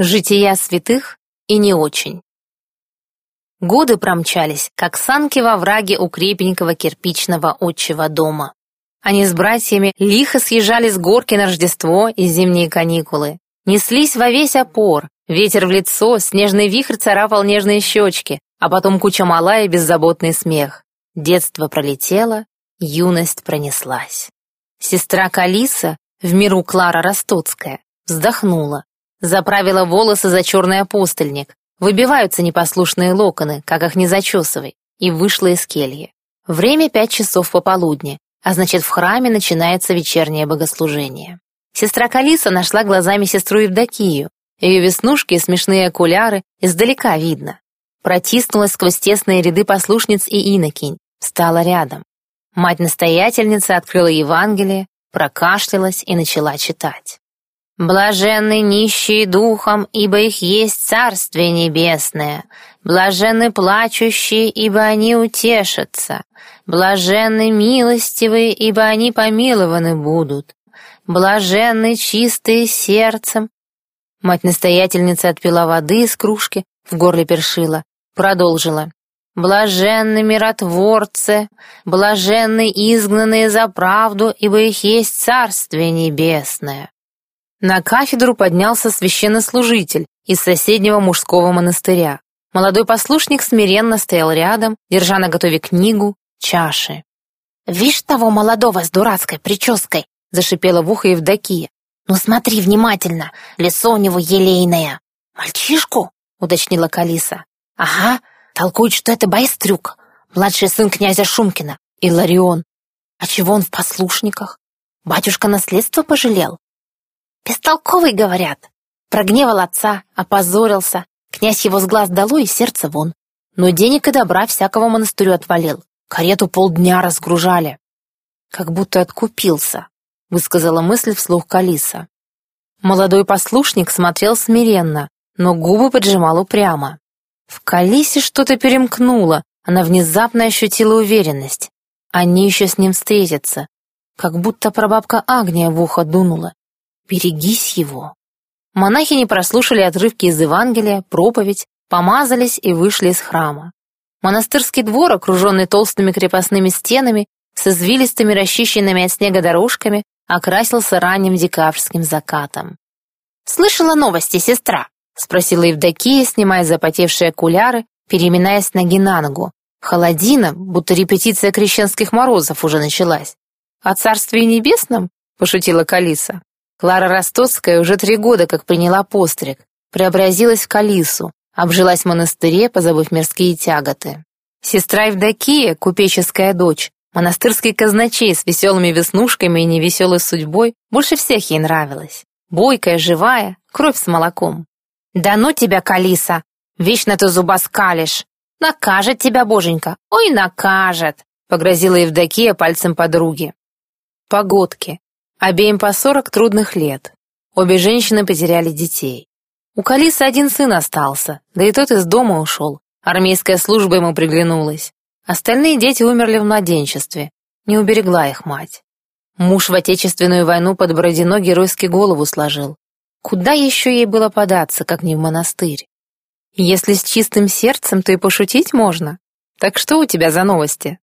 Жития святых и не очень. Годы промчались, как санки во враге у крепенького кирпичного отчего дома. Они с братьями лихо съезжали с горки на Рождество и зимние каникулы. Неслись во весь опор, ветер в лицо, снежный вихрь царапал нежные щечки, а потом куча мала и беззаботный смех. Детство пролетело, юность пронеслась. Сестра Калиса, в миру Клара Ростоцкая, вздохнула. Заправила волосы за черный апостольник. Выбиваются непослушные локоны, как их не зачесывай. И вышла из кельи. Время пять часов пополудни, а значит, в храме начинается вечернее богослужение. Сестра Калиса нашла глазами сестру Евдокию. Ее веснушки и смешные окуляры издалека видно. Протиснулась сквозь тесные ряды послушниц и инокинь, стала рядом. Мать-настоятельница открыла Евангелие, прокашлялась и начала читать. Блаженны нищие духом, ибо их есть Царствие Небесное. Блаженны плачущие, ибо они утешатся. Блаженны милостивые, ибо они помилованы будут. Блаженны чистые сердцем. Мать-настоятельница отпила воды из кружки, в горле першила, продолжила. Блаженны миротворцы, блаженны изгнанные за правду, ибо их есть Царствие Небесное. На кафедру поднялся священнослужитель из соседнего мужского монастыря. Молодой послушник смиренно стоял рядом, держа на готове книгу, чаши. «Вишь того молодого с дурацкой прической!» — зашипела в ухо Евдокия. «Ну смотри внимательно, лицо у него елейное!» «Мальчишку?» — уточнила Калиса. «Ага, толкует, что это байстрюк, младший сын князя Шумкина, Иларион. А чего он в послушниках? Батюшка наследство пожалел?» Бестолковый, говорят. Прогневал отца, опозорился. Князь его с глаз дало и сердце вон. Но денег и добра всякого монастырю отвалил. Карету полдня разгружали. Как будто откупился, высказала мысль вслух Калиса. Молодой послушник смотрел смиренно, но губы поджимал упрямо. В Калисе что-то перемкнуло, она внезапно ощутила уверенность. Они еще с ним встретятся. Как будто прабабка Агния в ухо дунула. Берегись его. Монахи не прослушали отрывки из Евангелия, проповедь, помазались и вышли из храма. Монастырский двор, окруженный толстыми крепостными стенами, с извилистыми расчищенными от снега дорожками, окрасился ранним декабрьским закатом. «Слышала новости, сестра?» — спросила Евдокия, снимая запотевшие окуляры, переминаясь с ноги на ногу. Холодина, будто репетиция крещенских морозов уже началась. «О Царстве Небесном?» — пошутила Калиса. Клара Ростоцкая уже три года как приняла постриг, преобразилась в Калису, обжилась в монастыре, позабыв мирские тяготы. Сестра Евдокия, купеческая дочь, монастырский казначей с веселыми веснушками и невеселой судьбой, больше всех ей нравилась. Бойкая, живая, кровь с молоком. «Да ну тебя, Калиса! Вечно ты зубоскалишь! Накажет тебя, боженька! Ой, накажет!» — погрозила Евдокия пальцем подруги. Погодки. Обеим по сорок трудных лет. Обе женщины потеряли детей. У Калисы один сын остался, да и тот из дома ушел. Армейская служба ему приглянулась. Остальные дети умерли в младенчестве. Не уберегла их мать. Муж в Отечественную войну под Бородино геройски голову сложил. Куда еще ей было податься, как не в монастырь? Если с чистым сердцем, то и пошутить можно. Так что у тебя за новости?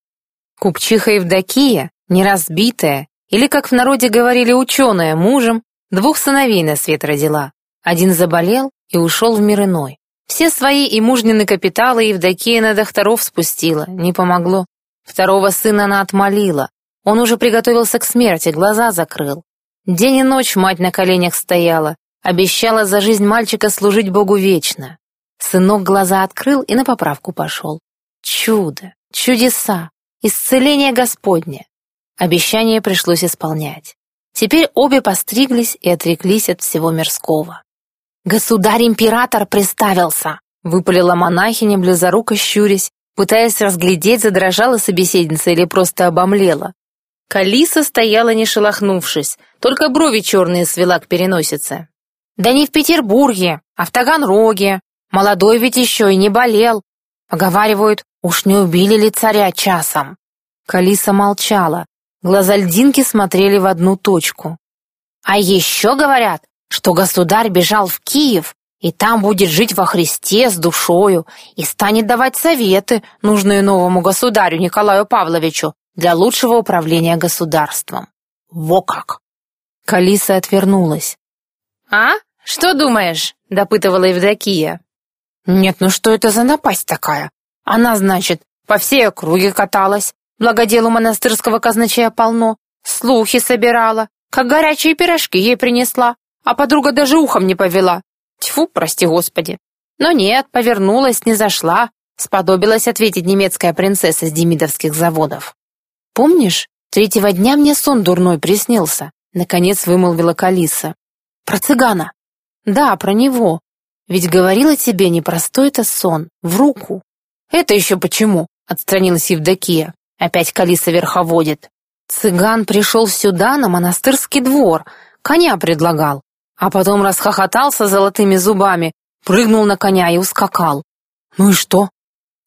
Купчиха Евдокия, неразбитая, или, как в народе говорили ученая, мужем, двух сыновей на свет родила. Один заболел и ушел в мир иной. Все свои и мужнины капиталы Евдокия на докторов спустила, не помогло. Второго сына она отмолила. Он уже приготовился к смерти, глаза закрыл. День и ночь мать на коленях стояла, обещала за жизнь мальчика служить Богу вечно. Сынок глаза открыл и на поправку пошел. Чудо, чудеса, исцеление Господне. Обещание пришлось исполнять. Теперь обе постриглись и отреклись от всего мирского. «Государь-император приставился!» — выпалила монахиня, близоруко щурясь, пытаясь разглядеть, задрожала собеседница или просто обомлела. Калиса стояла не шелохнувшись, только брови черные свела к переносице. «Да не в Петербурге, а в Таганроге. Молодой ведь еще и не болел. Поговаривают, уж не убили ли царя часом?» Калиса молчала, Глаза льдинки смотрели в одну точку. А еще говорят, что государь бежал в Киев и там будет жить во Христе с душою и станет давать советы, нужные новому государю Николаю Павловичу для лучшего управления государством. Во как!» Калиса отвернулась. «А? Что думаешь?» — допытывала Евдокия. «Нет, ну что это за напасть такая? Она, значит, по всей округе каталась, благоделу монастырского казначея полно, слухи собирала, как горячие пирожки ей принесла, а подруга даже ухом не повела. Тьфу, прости господи. Но нет, повернулась, не зашла, сподобилась ответить немецкая принцесса с демидовских заводов. Помнишь, третьего дня мне сон дурной приснился, наконец вымолвила Калиса. Про цыгана. Да, про него. Ведь говорила тебе, непростой это сон, в руку. Это еще почему? Отстранилась Евдокия. Опять Калиса верховодит. Цыган пришел сюда, на монастырский двор, коня предлагал, а потом расхохотался золотыми зубами, прыгнул на коня и ускакал. Ну и что?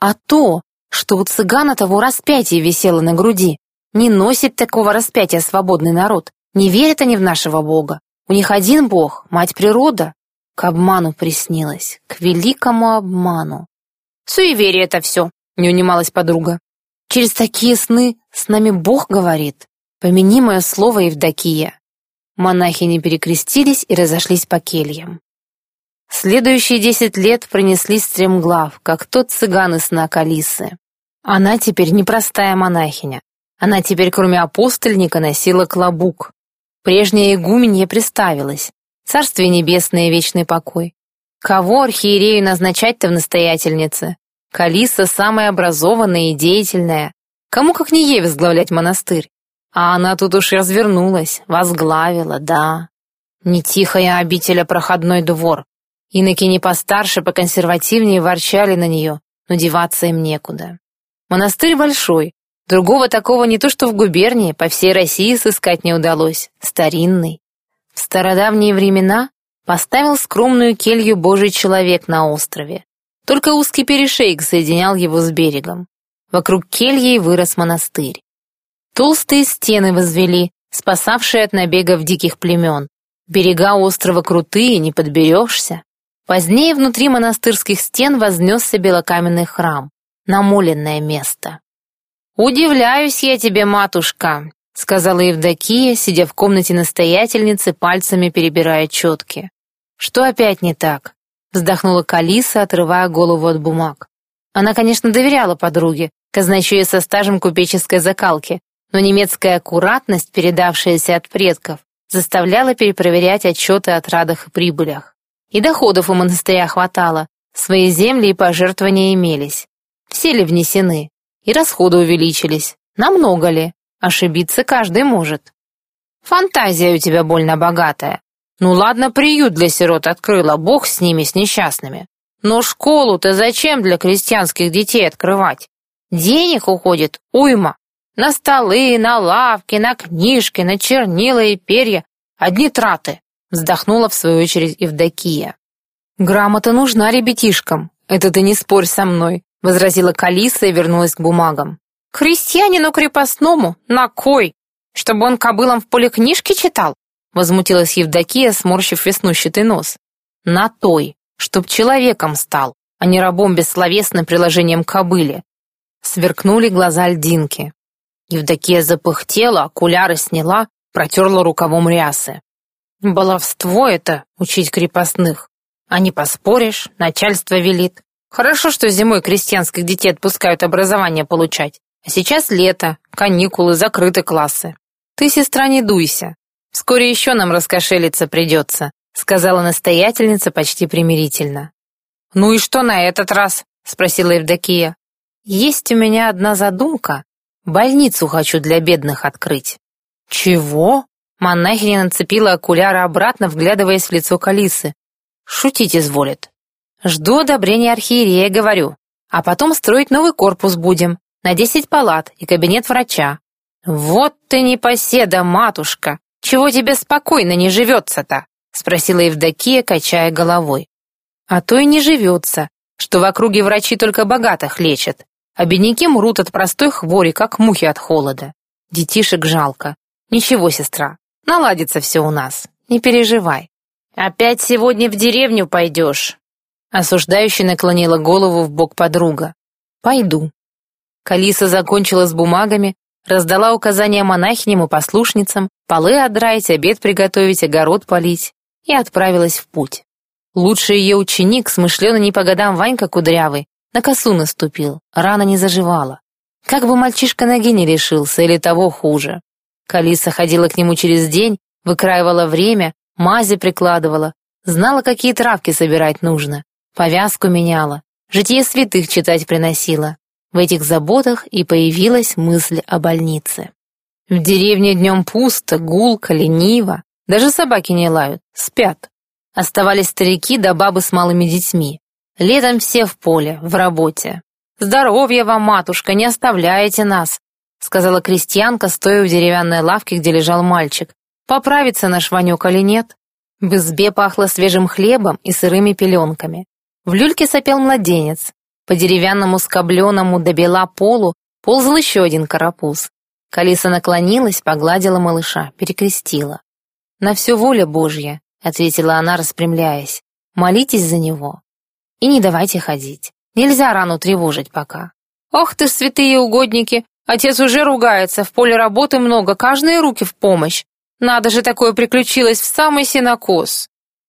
А то, что у цыгана того распятие висело на груди. Не носит такого распятия свободный народ. Не верят они в нашего Бога. У них один Бог, мать природа. К обману приснилось, к великому обману. Суеверие это все, не унималась подруга. Через такие сны с нами Бог говорит. Помяни мое слово, Евдокия. Монахи не перекрестились и разошлись по кельям. Следующие десять лет пронеслись стремглав, как тот цыган из сна Калисы. Она теперь не простая монахиня. Она теперь, кроме апостольника, носила клобук. Прежняя игуменья приставилась. Царствие небесное, вечный покой. Кого архиерею назначать-то в настоятельнице? Калиса самая образованная и деятельная. Кому как не ей возглавлять монастырь? А она тут уж развернулась, возглавила, да. Не тихая обитель, а проходной двор. Иноки не постарше, поконсервативнее ворчали на нее, но деваться им некуда. Монастырь большой, другого такого не то что в губернии, по всей России сыскать не удалось, старинный. В стародавние времена поставил скромную келью Божий человек на острове. Только узкий перешейк соединял его с берегом. Вокруг кельи вырос монастырь. Толстые стены возвели, спасавшие от набегов диких племен. Берега острова крутые, не подберешься. Позднее внутри монастырских стен вознесся белокаменный храм, намоленное место. «Удивляюсь я тебе, матушка», — сказала Евдокия, сидя в комнате настоятельницы, пальцами перебирая четки. «Что опять не так?» Вздохнула Калиса, отрывая голову от бумаг. Она, конечно, доверяла подруге, казначею со стажем купеческой закалки, но немецкая аккуратность, передавшаяся от предков, заставляла перепроверять отчеты о традах и прибылях. И доходов у монастыря хватало, свои земли и пожертвования имелись. Все ли внесены? И расходы увеличились. Намного ли? Ошибиться каждый может. Фантазия у тебя больно богатая. Ну ладно, приют для сирот открыла, бог с ними, с несчастными. Но школу-то зачем для крестьянских детей открывать? Денег уходит уйма. На столы, на лавки, на книжки, на чернила и перья. Одни траты. Вздохнула в свою очередь Евдокия. Грамота нужна ребятишкам. Это ты не спорь со мной, возразила Калиса и вернулась к бумагам. Крестьянину крепостному? На кой? Чтобы он кобылам в поле книжки читал? Возмутилась Евдокия, сморщив веснущатый нос. На той, чтоб человеком стал, а не рабом бессловесным приложением кобыли. Сверкнули глаза льдинки. Евдокия запыхтела, окуляры сняла, протерла рукавом рясы. Баловство это — учить крепостных. А не поспоришь, начальство велит. Хорошо, что зимой крестьянских детей отпускают образование получать. А сейчас лето, каникулы, закрыты классы. Ты, сестра, не дуйся. Вскоре еще нам раскошелиться придется», — сказала настоятельница почти примирительно. «Ну и что на этот раз?» — спросила Евдокия. «Есть у меня одна задумка. Больницу хочу для бедных открыть». «Чего?» Монахиня нацепила окуляры обратно, вглядываясь в лицо Калисы. «Шутить изволит. Жду одобрения архиерея, говорю. А потом строить новый корпус будем, на десять палат и кабинет врача». «Вот ты непоседа, матушка!» «Чего тебе спокойно не живется-то?» — спросила Евдокия, качая головой. «А то и не живется, что в округе врачи только богатых лечат, а бедняки мрут от простой хвори, как мухи от холода. Детишек жалко. Ничего, сестра, наладится все у нас, не переживай. «Опять сегодня в деревню пойдешь?» Осуждающий наклонила голову в бок подруга. «Пойду». Калиса закончила с бумагами, раздала указания монахиням и послушницам, полы отдраить, обед приготовить, огород полить и отправилась в путь. Лучший ее ученик, смышленый не по годам Ванька Кудрявый, на косу наступил, рана не заживала. Как бы мальчишка ноги не решился, или того хуже. Калиса ходила к нему через день, выкраивала время, мази прикладывала, знала, какие травки собирать нужно, повязку меняла, житие святых читать приносила. В этих заботах и появилась мысль о больнице. В деревне днем пусто, гулко, лениво, даже собаки не лают, спят. Оставались старики да бабы с малыми детьми. Летом все в поле, в работе. «Здоровья вам, матушка, не оставляете нас», сказала крестьянка, стоя у деревянной лавки, где лежал мальчик. «Поправится наш Ванек или нет?» В избе пахло свежим хлебом и сырыми пеленками. В люльке сопел младенец. По деревянному скобленому до бела полу ползал еще один карапуз. Калиса наклонилась, погладила малыша, перекрестила. «На все воля Божья», — ответила она, распрямляясь. «Молитесь за него. И не давайте ходить. Нельзя рану тревожить пока. Ох ты ж, святые угодники! Отец уже ругается, в поле работы много, каждые руки в помощь. Надо же, такое приключилось в самый синокос.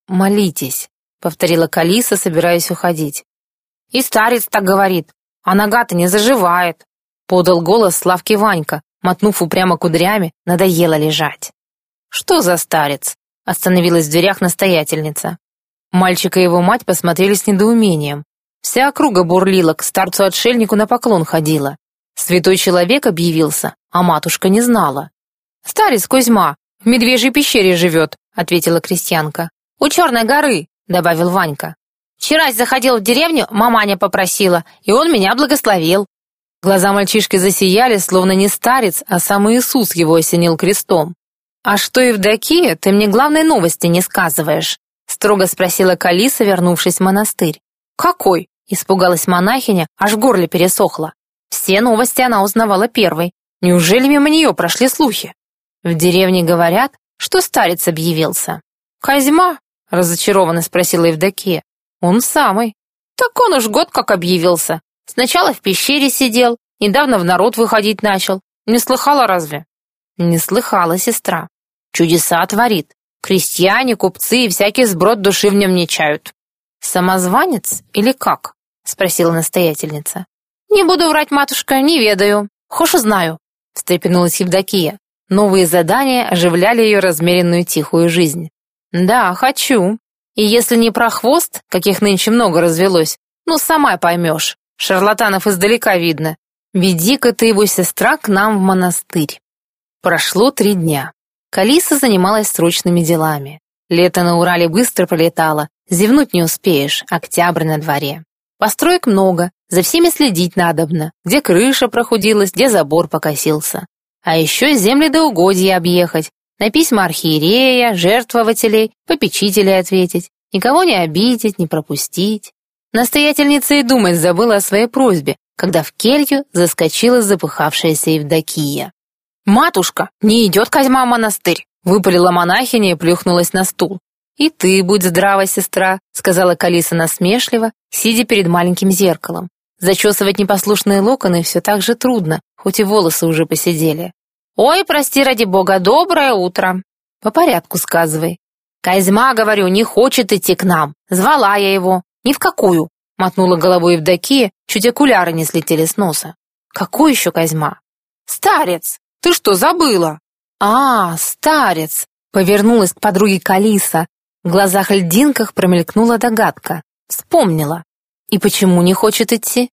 Молитесь, повторила Калиса, собираясь уходить. И старец так говорит, а нога-то не заживает. Подал голос Славки Ванька, мотнув упрямо кудрями, надоело лежать. Что за старец? Остановилась в дверях настоятельница. Мальчик и его мать посмотрели с недоумением. Вся округа бурлила, к старцу-отшельнику на поклон ходила. Святой человек объявился, а матушка не знала. «Старец Кузьма, в медвежьей пещере живет», — ответила крестьянка. «У Черной горы», — добавил Ванька. «Вчера заходил в деревню, маманя попросила, и он меня благословил». Глаза мальчишки засияли, словно не старец, а сам Иисус его осенил крестом. «А что, Евдокия, ты мне главной новости не сказываешь?» строго спросила Калиса, вернувшись в монастырь. «Какой?» — испугалась монахиня, аж в горле пересохло. Все новости она узнавала первой. Неужели мимо нее прошли слухи? В деревне говорят, что старец объявился. «Козьма?» — разочарованно спросила Евдокия. «Он самый». «Так он уж год как объявился. Сначала в пещере сидел, недавно в народ выходить начал. Не слыхала разве?» «Не слыхала, сестра. Чудеса творит. Крестьяне, купцы и всякий сброд души в нем не чают. «Самозванец или как?» — спросила настоятельница. «Не буду врать, матушка, не ведаю. Хошь знаю», — встрепенулась Евдокия. Новые задания оживляли ее размеренную тихую жизнь. «Да, хочу. И если не про хвост, каких нынче много развелось, ну, сама поймешь. Шарлатанов издалека видно. Веди-ка ты его сестра к нам в монастырь». Прошло три дня. Калиса занималась срочными делами. Лето на Урале быстро пролетало, зевнуть не успеешь, октябрь на дворе. Построек много, за всеми следить надобно, где крыша прохудилась, где забор покосился. А еще земли до угодья объехать, на письма архиерея, жертвователей, попечителей ответить, никого не обидеть, не пропустить. Настоятельница и думать забыла о своей просьбе, когда в келью заскочила запыхавшаяся Евдокия. «Матушка, не идет Козьма в монастырь!» Выпалила монахиня и плюхнулась на стул. «И ты будь здрава, сестра», — сказала Калиса насмешливо, сидя перед маленьким зеркалом. Зачесывать непослушные локоны все так же трудно, хоть и волосы уже посидели. «Ой, прости ради бога, доброе утро!» «По порядку сказывай». «Козьма, говорю, не хочет идти к нам. Звала я его. Ни в какую!» Мотнула головой Евдокия, чуть окуляры не слетели с носа. «Какой еще Козьма?» «Старец!» Ты что, забыла?» «А, старец!» — повернулась к подруге Калиса. В глазах льдинках промелькнула догадка. Вспомнила. «И почему не хочет идти?»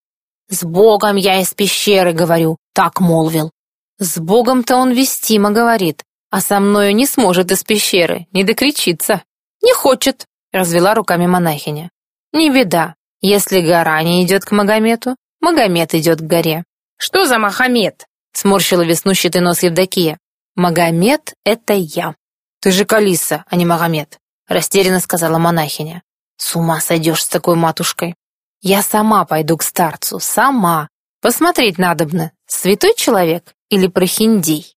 «С Богом я из пещеры говорю», — так молвил. «С Богом-то он вестимо говорит, а со мною не сможет из пещеры, не докричиться». «Не хочет», — развела руками монахиня. «Не беда. Если гора не идет к Магомету, Магомед идет к горе». «Что за Махамед?» сморщила веснущатый нос Евдокия. «Магомед — это я». «Ты же Калиса, а не Магомед», — растерянно сказала монахиня. «С ума сойдешь с такой матушкой. Я сама пойду к старцу, сама. Посмотреть надобно, святой человек или прохиндей».